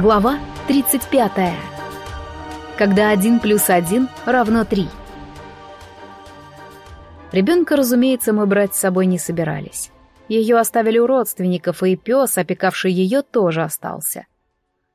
Глава 35. Когда 1 плюс 1 равно 3. Ребенка, разумеется, мы брать с собой не собирались. Ее оставили у родственников, и пес, опекавший ее, тоже остался.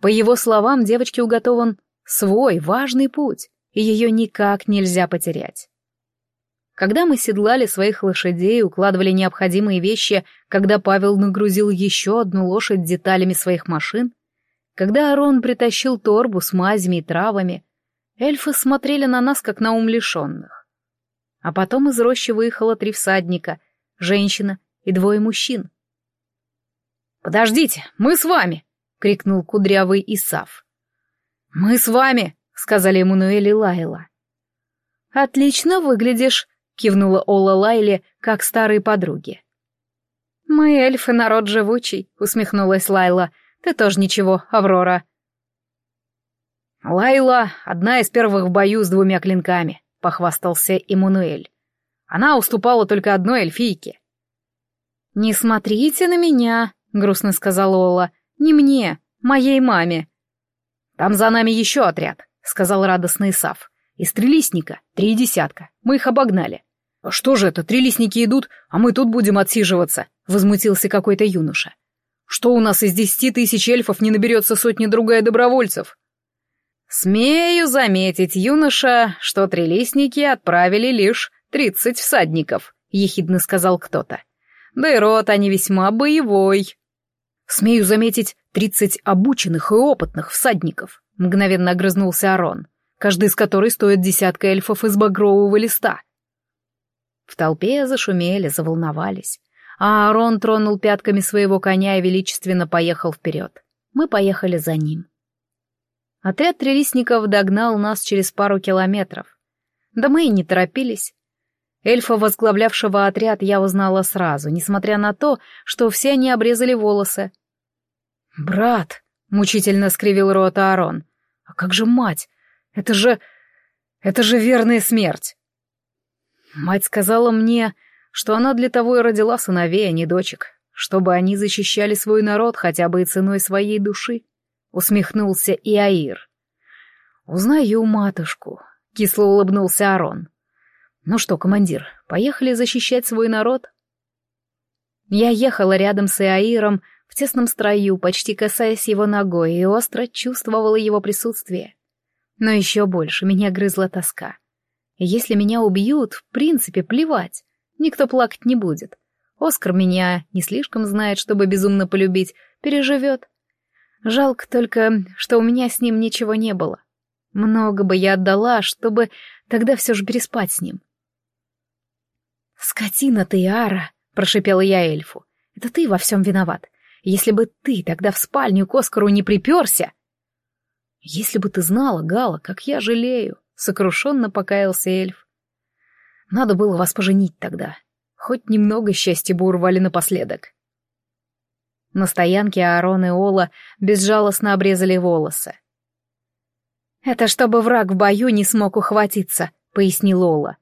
По его словам, девочке уготован свой важный путь, и ее никак нельзя потерять. Когда мы седлали своих лошадей, укладывали необходимые вещи, когда Павел нагрузил еще одну лошадь деталями своих машин, когда Арон притащил торбу с мазями и травами, эльфы смотрели на нас, как на умлишенных. А потом из рощи выехало три всадника, женщина и двое мужчин. «Подождите, мы с вами!» — крикнул кудрявый Исав. «Мы с вами!» — сказали Эммануэль и Лайла. «Отлично выглядишь!» — кивнула Ола Лайле, как старые подруги. «Мы эльфы, народ живучий», — усмехнулась Лайла, — ты тоже ничего, Аврора. Лайла — одна из первых в бою с двумя клинками, — похвастался Эммануэль. Она уступала только одной эльфийке. «Не смотрите на меня», — грустно сказала Ола. «Не мне, моей маме». «Там за нами еще отряд», — сказал радостный Исав. «Из трилистника, три десятка. Мы их обогнали». «Что же это, трилистники идут, а мы тут будем отсиживаться?» — возмутился какой-то юноша. Что у нас из десяти тысяч эльфов не наберется сотни-другая добровольцев? Смею заметить, юноша, что трелистники отправили лишь тридцать всадников, ехидно сказал кто-то. Да и рот они весьма боевой. Смею заметить, тридцать обученных и опытных всадников, мгновенно огрызнулся Арон, каждый из которых стоит десятка эльфов из багрового листа. В толпе зашумели, заволновались а Аарон тронул пятками своего коня и величественно поехал вперед. Мы поехали за ним. Отряд трелистников догнал нас через пару километров. Да мы и не торопились. Эльфа, возглавлявшего отряд, я узнала сразу, несмотря на то, что все они обрезали волосы. «Брат!» — мучительно скривил рот Аарон. «А как же мать? Это же... это же верная смерть!» Мать сказала мне, что она для того и родила сыновей, а не дочек, чтобы они защищали свой народ хотя бы и ценой своей души, — усмехнулся Иаир. «Узнаю матушку», — кисло улыбнулся Арон. «Ну что, командир, поехали защищать свой народ?» Я ехала рядом с Иаиром в тесном строю, почти касаясь его ногой, и остро чувствовала его присутствие. Но еще больше меня грызла тоска. Если меня убьют, в принципе, плевать. Никто плакать не будет. Оскар меня не слишком знает, чтобы безумно полюбить, переживет. Жалко только, что у меня с ним ничего не было. Много бы я отдала, чтобы тогда все же переспать с ним. «Скотина ты, Ара!» — прошипела я эльфу. «Это ты во всем виноват. Если бы ты тогда в спальню к Оскару не приперся...» «Если бы ты знала, Гала, как я жалею!» — сокрушенно покаялся эльф. Надо было вас поженить тогда. Хоть немного счастья бы урвали напоследок. На стоянке Аарон и Ола безжалостно обрезали волосы. «Это чтобы враг в бою не смог ухватиться», — пояснил Ола.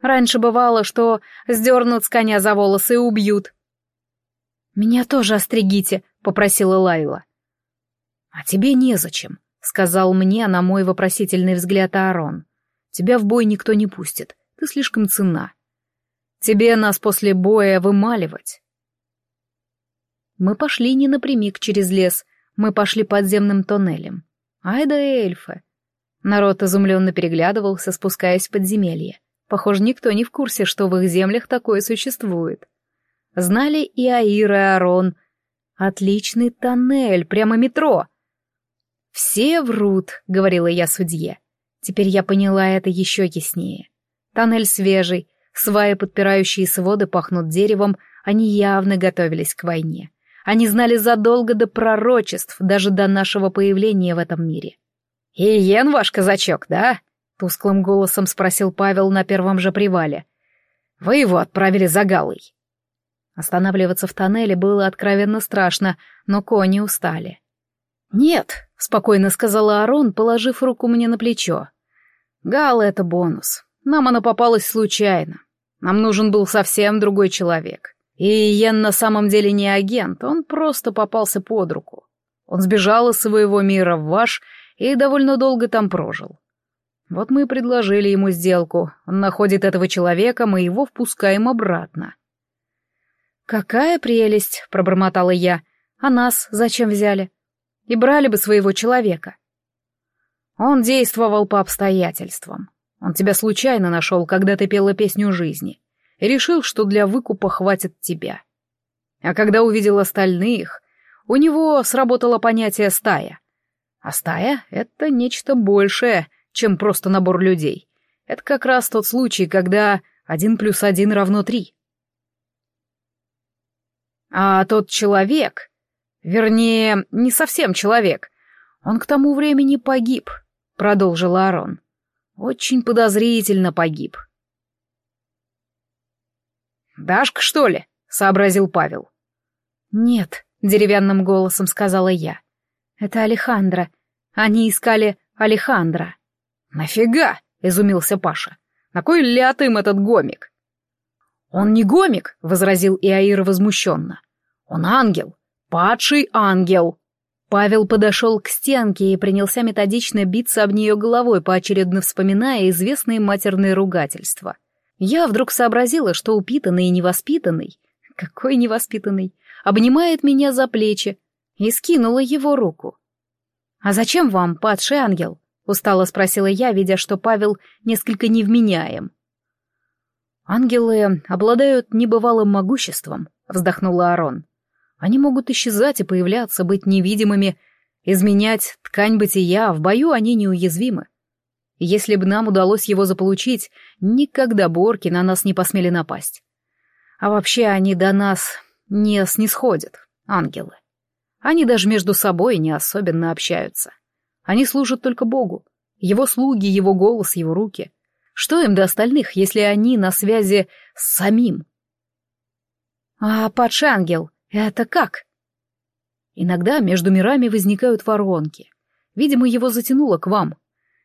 «Раньше бывало, что сдернут с коня за волосы и убьют». «Меня тоже остригите», — попросила Лайла. «А тебе незачем», — сказал мне на мой вопросительный взгляд Аарон. «Тебя в бой никто не пустит. Ты слишком ценна. Тебе нас после боя вымаливать. Мы пошли не напрямик через лес, мы пошли подземным тоннелем. Ай да эльфы. Народ изумленно переглядывался, спускаясь в подземелье. Похоже, никто не в курсе, что в их землях такое существует. Знали и Аир, и Арон. Отличный тоннель, прямо метро. «Все врут», — говорила я судье. Теперь я поняла это еще яснее. Тоннель свежий, сваи, подпирающие своды, пахнут деревом, они явно готовились к войне. Они знали задолго до пророчеств, даже до нашего появления в этом мире. «Иен ваш казачок, да?» — тусклым голосом спросил Павел на первом же привале. «Вы его отправили за Галой». Останавливаться в тоннеле было откровенно страшно, но кони устали. «Нет», — спокойно сказала Арон, положив руку мне на плечо. «Гала — это бонус. Нам она попалась случайно. Нам нужен был совсем другой человек. И Йен на самом деле не агент, он просто попался под руку. Он сбежал из своего мира в ваш и довольно долго там прожил. Вот мы и предложили ему сделку. Он находит этого человека, мы его впускаем обратно. «Какая прелесть!» — пробормотала я. «А нас зачем взяли? И брали бы своего человека». Он действовал по обстоятельствам. Он тебя случайно нашел, когда ты пела песню жизни, и решил, что для выкупа хватит тебя. А когда увидел остальных, у него сработало понятие «стая». А стая — это нечто большее, чем просто набор людей. Это как раз тот случай, когда один плюс один равно три. А тот человек, вернее, не совсем человек, он к тому времени погиб, продолжил Арон. Очень подозрительно погиб. «Дашка, что ли?» — сообразил Павел. «Нет», — деревянным голосом сказала я. «Это Алехандро. Они искали Алехандро». «Нафига?» — изумился Паша. «На кой ляд им этот гомик?» «Он не гомик», — возразил Иаир возмущенно. «Он ангел, падший ангел». Павел подошел к стенке и принялся методично биться об нее головой, поочередно вспоминая известные матерные ругательства. Я вдруг сообразила, что упитанный и невоспитанный, какой невоспитанный, обнимает меня за плечи и скинула его руку. «А зачем вам, падший ангел?» — устало спросила я, видя, что Павел несколько невменяем. «Ангелы обладают небывалым могуществом», — вздохнул Аарон. «Они могут исчезать и появляться, быть невидимыми, изменять ткань бытия, в бою они неуязвимы. Если бы нам удалось его заполучить, никогда борки на нас не посмели напасть. А вообще они до нас не снисходят, ангелы. Они даже между собой не особенно общаются. Они служат только Богу. Его слуги, его голос, его руки. Что им до остальных, если они на связи с самим? А падший ангел — это как? Иногда между мирами возникают воронки. Видимо, его затянуло к вам.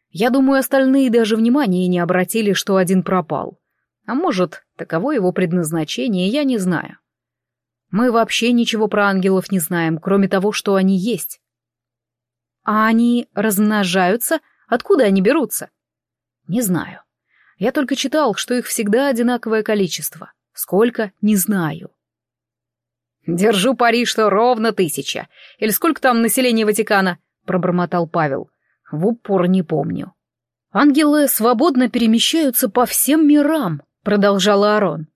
Я думаю, остальные даже внимания не обратили, что один пропал. А может, таково его предназначение, я не знаю. Мы вообще ничего про ангелов не знаем, кроме того, что они есть. А они размножаются? Откуда они берутся? Не знаю. Я только читал, что их всегда одинаковое количество. Сколько — не знаю. «Держу пари, что ровно тысяча. Или сколько там населения Ватикана?» — пробормотал Павел. «В упор не помню». «Ангелы свободно перемещаются по всем мирам», — продолжал Аарон.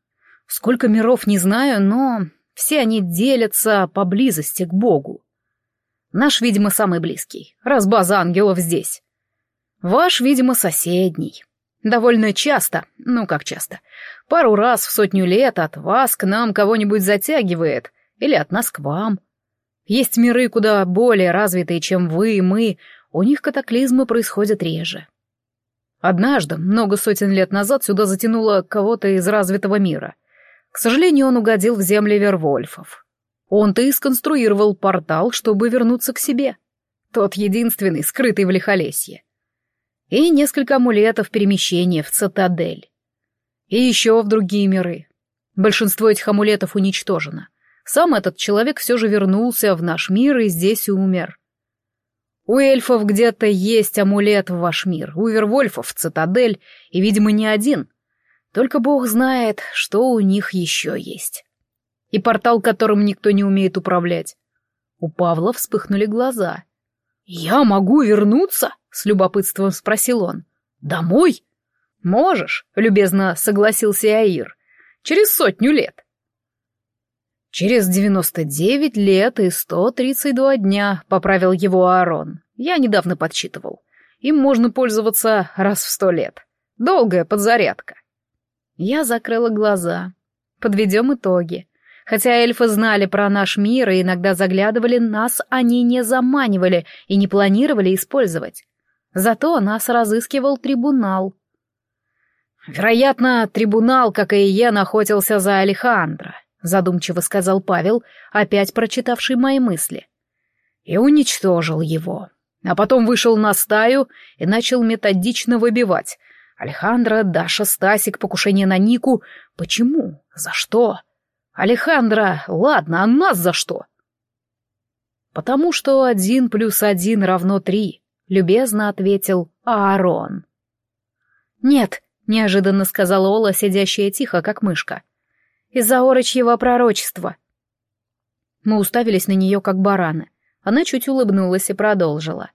«Сколько миров не знаю, но все они делятся поблизости к Богу. Наш, видимо, самый близкий, раз база ангелов здесь. Ваш, видимо, соседний. Довольно часто, ну как часто, пару раз в сотню лет от вас к нам кого-нибудь затягивает, или от нас к вам. Есть миры куда более развитые, чем вы и мы, у них катаклизмы происходят реже. Однажды, много сотен лет назад, сюда затянуло кого-то из развитого мира. К сожалению, он угодил в земли Вервольфов. Он-то и сконструировал портал, чтобы вернуться к себе. Тот единственный, скрытый в лихолесье и несколько амулетов перемещения в цитадель. И еще в другие миры. Большинство этих амулетов уничтожено. Сам этот человек все же вернулся в наш мир и здесь умер. У эльфов где-то есть амулет в ваш мир, у Вервольфов цитадель, и, видимо, не один. Только бог знает, что у них еще есть. И портал, которым никто не умеет управлять. У Павла вспыхнули глаза. «Я могу вернуться?» — с любопытством спросил он. «Домой?» «Можешь», — любезно согласился Аир. «Через сотню лет». «Через девяносто девять лет и сто тридцать два дня», — поправил его Аарон. «Я недавно подсчитывал. Им можно пользоваться раз в сто лет. Долгая подзарядка». Я закрыла глаза. Подведем итоги. Хотя эльфы знали про наш мир и иногда заглядывали, нас они не заманивали и не планировали использовать. Зато нас разыскивал трибунал. «Вероятно, трибунал, как и я, находился за Алехандро», — задумчиво сказал Павел, опять прочитавший мои мысли. «И уничтожил его. А потом вышел на стаю и начал методично выбивать. Алехандро, Даша, Стасик, покушение на Нику. Почему? За что?» «Алехандро, ладно, а нас за что?» «Потому что один плюс один равно три», — любезно ответил Аарон. «Нет», — неожиданно сказала Ола, сидящая тихо, как мышка. «Из-за орочьего пророчества». Мы уставились на нее, как бараны. Она чуть улыбнулась и продолжила.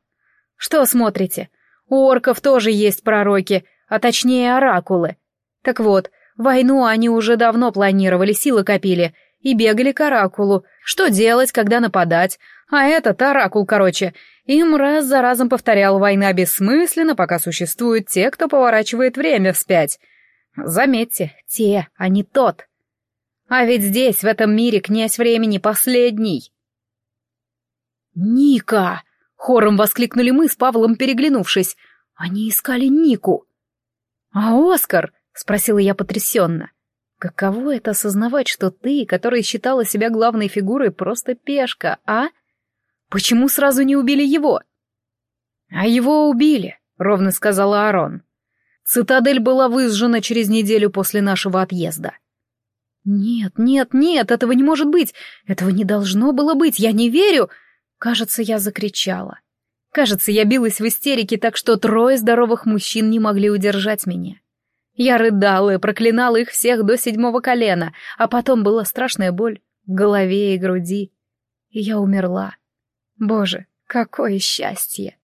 «Что смотрите? У орков тоже есть пророки, а точнее оракулы. Так вот, войну они уже давно планировали, силы копили и бегали к оракулу. Что делать, когда нападать? А этот оракул, короче, им раз за разом повторял, война бессмысленна, пока существуют те, кто поворачивает время вспять. Заметьте, те, а не тот. А ведь здесь, в этом мире, князь времени последний. «Ника!» — хором воскликнули мы с Павлом, переглянувшись. «Они искали Нику!» «А Оскар?» — спросила я потрясенно. «Каково это осознавать, что ты, которая считала себя главной фигурой, просто пешка, а? Почему сразу не убили его?» «А его убили», — ровно сказала Арон. «Цитадель была выжжена через неделю после нашего отъезда». «Нет, нет, нет, этого не может быть! Этого не должно было быть! Я не верю!» Кажется, я закричала. Кажется, я билась в истерике так, что трое здоровых мужчин не могли удержать меня. Я рыдала и проклинала их всех до седьмого колена, а потом была страшная боль в голове и груди. И я умерла. Боже, какое счастье!